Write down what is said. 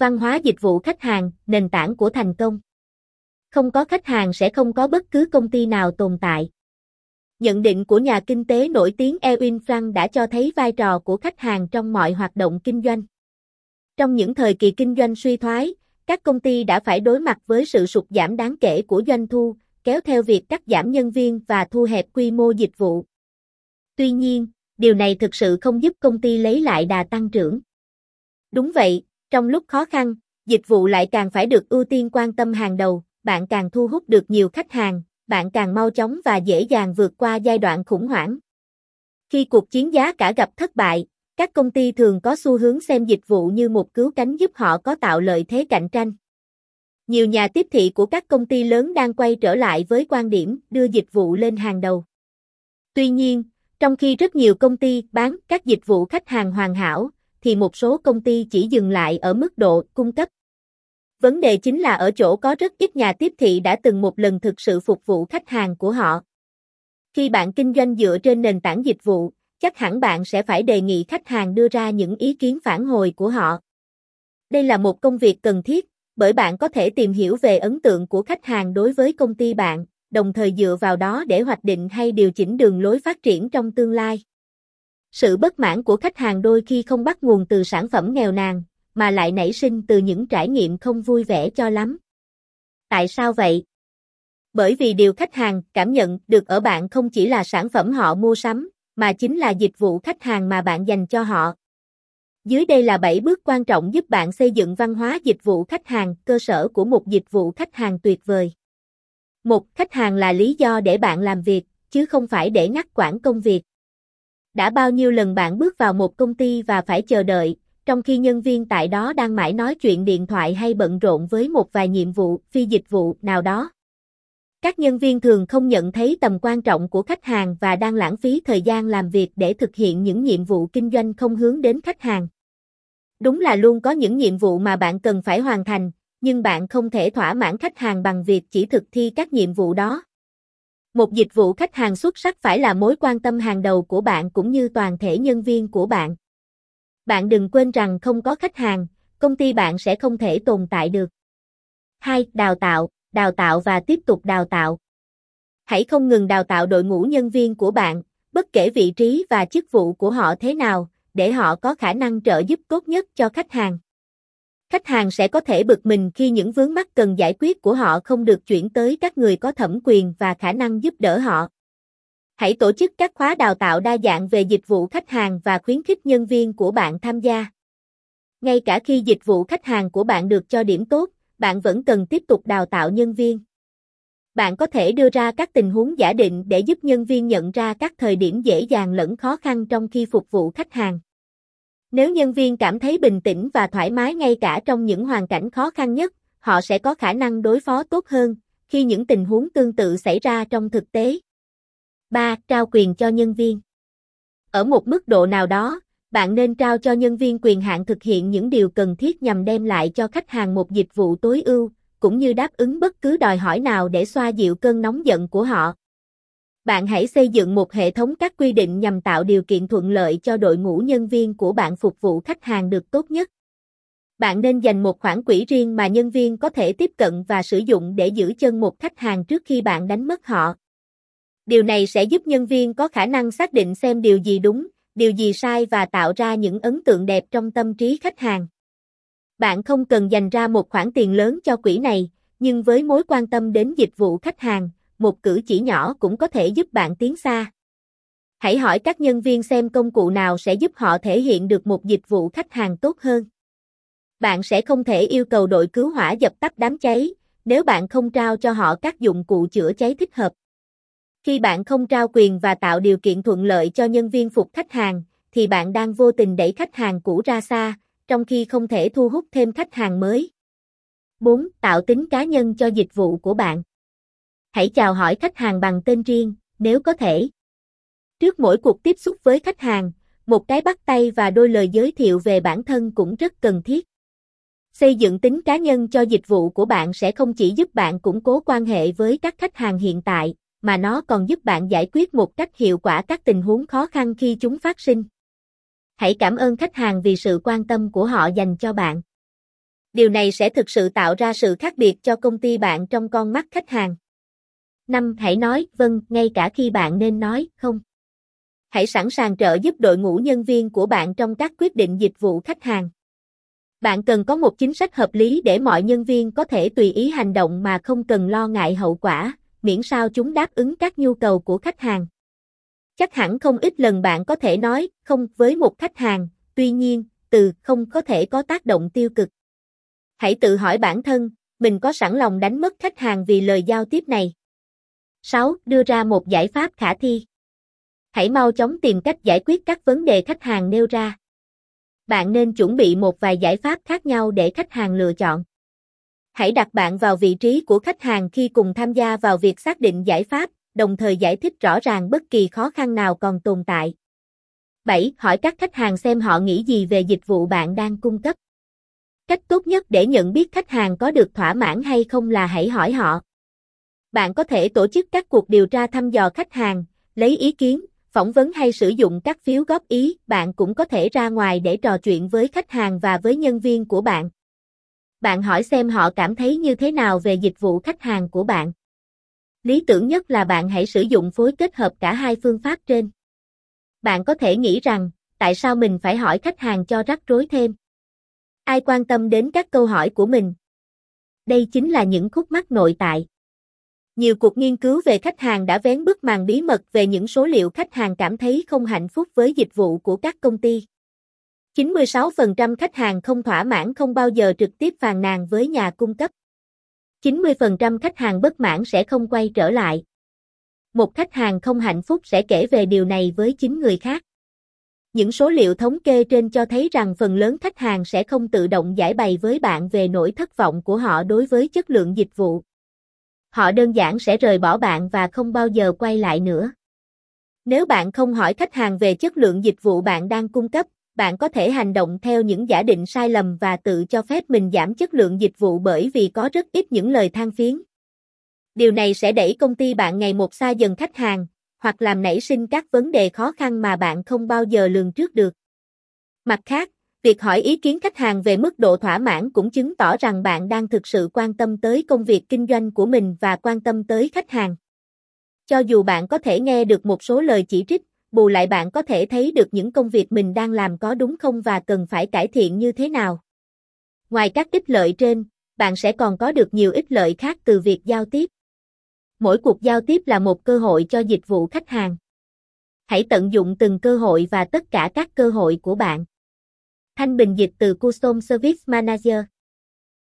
Văn hóa dịch vụ khách hàng, nền tảng của thành công. Không có khách hàng sẽ không có bất cứ công ty nào tồn tại. Nhận định của nhà kinh tế nổi tiếng Erwin Frank đã cho thấy vai trò của khách hàng trong mọi hoạt động kinh doanh. Trong những thời kỳ kinh doanh suy thoái, các công ty đã phải đối mặt với sự sụt giảm đáng kể của doanh thu, kéo theo việc cắt giảm nhân viên và thu hẹp quy mô dịch vụ. Tuy nhiên, điều này thực sự không giúp công ty lấy lại đà tăng trưởng. Đúng vậy, trong lúc khó khăn, dịch vụ lại càng phải được ưu tiên quan tâm hàng đầu, bạn càng thu hút được nhiều khách hàng, bạn càng mau chóng và dễ dàng vượt qua giai đoạn khủng hoảng. Khi cuộc chiến giá cả gặp thất bại, các công ty thường có xu hướng xem dịch vụ như một cứu cánh giúp họ có tạo lợi thế cạnh tranh. Nhiều nhà tiếp thị của các công ty lớn đang quay trở lại với quan điểm đưa dịch vụ lên hàng đầu. Tuy nhiên, trong khi rất nhiều công ty bán các dịch vụ khách hàng hoàn hảo, thì một số công ty chỉ dừng lại ở mức độ cung cấp. Vấn đề chính là ở chỗ có rất ít nhà tiếp thị đã từng một lần thực sự phục vụ khách hàng của họ. Khi bạn kinh doanh dựa trên nền tảng dịch vụ, chắc hẳn bạn sẽ phải đề nghị khách hàng đưa ra những ý kiến phản hồi của họ. Đây là một công việc cần thiết, bởi bạn có thể tìm hiểu về ấn tượng của khách hàng đối với công ty bạn, đồng thời dựa vào đó để hoạch định hay điều chỉnh đường lối phát triển trong tương lai. Sự bất mãn của khách hàng đôi khi không bắt nguồn từ sản phẩm nghèo nàn, mà lại nảy sinh từ những trải nghiệm không vui vẻ cho lắm. Tại sao vậy? Bởi vì điều khách hàng cảm nhận được ở bạn không chỉ là sản phẩm họ mua sắm, mà chính là dịch vụ khách hàng mà bạn dành cho họ. Dưới đây là 7 bước quan trọng giúp bạn xây dựng văn hóa dịch vụ khách hàng, cơ sở của một dịch vụ khách hàng tuyệt vời. Một, khách hàng là lý do để bạn làm việc, chứ không phải để ngắt quãng công việc. Đã bao nhiêu lần bạn bước vào một công ty và phải chờ đợi, trong khi nhân viên tại đó đang mãi nói chuyện điện thoại hay bận rộn với một vài nhiệm vụ, phi dịch vụ nào đó. Các nhân viên thường không nhận thấy tầm quan trọng của khách hàng và đang lãng phí thời gian làm việc để thực hiện những nhiệm vụ kinh doanh không hướng đến khách hàng. Đúng là luôn có những nhiệm vụ mà bạn cần phải hoàn thành, nhưng bạn không thể thỏa mãn khách hàng bằng việc chỉ thực thi các nhiệm vụ đó. Một dịch vụ khách hàng xuất sắc phải là mối quan tâm hàng đầu của bạn cũng như toàn thể nhân viên của bạn. Bạn đừng quên rằng không có khách hàng, công ty bạn sẽ không thể tồn tại được. 2. Đào tạo, đào tạo và tiếp tục đào tạo. Hãy không ngừng đào tạo đội ngũ nhân viên của bạn, bất kể vị trí và chức vụ của họ thế nào, để họ có khả năng trợ giúp tốt nhất cho khách hàng. Khách hàng sẽ có thể bực mình khi những vướng mắc cần giải quyết của họ không được chuyển tới các người có thẩm quyền và khả năng giúp đỡ họ. Hãy tổ chức các khóa đào tạo đa dạng về dịch vụ khách hàng và khuyến khích nhân viên của bạn tham gia. Ngay cả khi dịch vụ khách hàng của bạn được cho điểm tốt, bạn vẫn cần tiếp tục đào tạo nhân viên. Bạn có thể đưa ra các tình huống giả định để giúp nhân viên nhận ra các thời điểm dễ dàng lẫn khó khăn trong khi phục vụ khách hàng. Nếu nhân viên cảm thấy bình tĩnh và thoải mái ngay cả trong những hoàn cảnh khó khăn nhất, họ sẽ có khả năng đối phó tốt hơn khi những tình huống tương tự xảy ra trong thực tế. 3. Trao quyền cho nhân viên. Ở một mức độ nào đó, bạn nên trao cho nhân viên quyền hạn thực hiện những điều cần thiết nhằm đem lại cho khách hàng một dịch vụ tối ưu, cũng như đáp ứng bất cứ đòi hỏi nào để xoa dịu cơn nóng giận của họ. Bạn hãy xây dựng một hệ thống các quy định nhằm tạo điều kiện thuận lợi cho đội ngũ nhân viên của bạn phục vụ khách hàng được tốt nhất. Bạn nên dành một khoản quỹ riêng mà nhân viên có thể tiếp cận và sử dụng để giữ chân một khách hàng trước khi bạn đánh mất họ. Điều này sẽ giúp nhân viên có khả năng xác định xem điều gì đúng, điều gì sai và tạo ra những ấn tượng đẹp trong tâm trí khách hàng. Bạn không cần dành ra một khoản tiền lớn cho quỹ này, nhưng với mối quan tâm đến dịch vụ khách hàng, một cử chỉ nhỏ cũng có thể giúp bạn tiến xa. Hãy hỏi các nhân viên xem công cụ nào sẽ giúp họ thể hiện được một dịch vụ khách hàng tốt hơn. Bạn sẽ không thể yêu cầu đội cứu hỏa dập tắt đám cháy, nếu bạn không trao cho họ các dụng cụ chữa cháy thích hợp. Khi bạn không trao quyền và tạo điều kiện thuận lợi cho nhân viên phục khách hàng, thì bạn đang vô tình đẩy khách hàng cũ ra xa, trong khi không thể thu hút thêm khách hàng mới. 4. Tạo tính cá nhân cho dịch vụ của bạn. Hãy chào hỏi khách hàng bằng tên riêng, nếu có thể. Trước mỗi cuộc tiếp xúc với khách hàng, một cái bắt tay và đôi lời giới thiệu về bản thân cũng rất cần thiết. Xây dựng tính cá nhân cho dịch vụ của bạn sẽ không chỉ giúp bạn củng cố quan hệ với các khách hàng hiện tại, mà nó còn giúp bạn giải quyết một cách hiệu quả các tình huống khó khăn khi chúng phát sinh. Hãy cảm ơn khách hàng vì sự quan tâm của họ dành cho bạn. Điều này sẽ thực sự tạo ra sự khác biệt cho công ty bạn trong con mắt khách hàng. 5. Hãy nói vâng ngay cả khi bạn nên nói không. Hãy sẵn sàng trợ giúp đội ngũ nhân viên của bạn trong các quyết định dịch vụ khách hàng. Bạn cần có một chính sách hợp lý để mọi nhân viên có thể tùy ý hành động mà không cần lo ngại hậu quả, miễn sao chúng đáp ứng các nhu cầu của khách hàng. Chắc hẳn không ít lần bạn có thể nói không với một khách hàng, tuy nhiên, từ không có thể có tác động tiêu cực. Hãy tự hỏi bản thân, mình có sẵn lòng đánh mất khách hàng vì lời giao tiếp này. 6. Đưa ra một giải pháp khả thi. Hãy mau chóng tìm cách giải quyết các vấn đề khách hàng nêu ra. Bạn nên chuẩn bị một vài giải pháp khác nhau để khách hàng lựa chọn. Hãy đặt bạn vào vị trí của khách hàng khi cùng tham gia vào việc xác định giải pháp, đồng thời giải thích rõ ràng bất kỳ khó khăn nào còn tồn tại. 7. Hỏi các khách hàng xem họ nghĩ gì về dịch vụ bạn đang cung cấp. Cách tốt nhất để nhận biết khách hàng có được thỏa mãn hay không là hãy hỏi họ. Bạn có thể tổ chức các cuộc điều tra thăm dò khách hàng, lấy ý kiến, phỏng vấn hay sử dụng các phiếu góp ý, bạn cũng có thể ra ngoài để trò chuyện với khách hàng và với nhân viên của bạn. Bạn hỏi xem họ cảm thấy như thế nào về dịch vụ khách hàng của bạn. Lý tưởng nhất là bạn hãy sử dụng phối kết hợp cả hai phương pháp trên. Bạn có thể nghĩ rằng, tại sao mình phải hỏi khách hàng cho rắc rối thêm? Ai quan tâm đến các câu hỏi của mình? Đây chính là những khúc mắc nội tại. Nhiều cuộc nghiên cứu về khách hàng đã vén bức màn bí mật về những số liệu khách hàng cảm thấy không hạnh phúc với dịch vụ của các công ty. 96% khách hàng không thỏa mãn không bao giờ trực tiếp phàn nàn với nhà cung cấp. 90% khách hàng bất mãn sẽ không quay trở lại. Một khách hàng không hạnh phúc sẽ kể về điều này với chính người khác. Những số liệu thống kê trên cho thấy rằng phần lớn khách hàng sẽ không tự động giải bày với bạn về nỗi thất vọng của họ đối với chất lượng dịch vụ. Họ đơn giản sẽ rời bỏ bạn và không bao giờ quay lại nữa. Nếu bạn không hỏi khách hàng về chất lượng dịch vụ bạn đang cung cấp, bạn có thể hành động theo những giả định sai lầm và tự cho phép mình giảm chất lượng dịch vụ bởi vì có rất ít những lời than phiến. Điều này sẽ đẩy công ty bạn ngày một xa dần khách hàng, hoặc làm nảy sinh các vấn đề khó khăn mà bạn không bao giờ lường trước được. Mặt khác, việc hỏi ý kiến khách hàng về mức độ thỏa mãn cũng chứng tỏ rằng bạn đang thực sự quan tâm tới công việc kinh doanh của mình và quan tâm tới khách hàng. Cho dù bạn có thể nghe được một số lời chỉ trích, bù lại bạn có thể thấy được những công việc mình đang làm có đúng không và cần phải cải thiện như thế nào. Ngoài các ích lợi trên, bạn sẽ còn có được nhiều ích lợi khác từ việc giao tiếp. Mỗi cuộc giao tiếp là một cơ hội cho dịch vụ khách hàng. Hãy tận dụng từng cơ hội và tất cả các cơ hội của bạn. Thanh Bình dịch từ Custom Service Manager.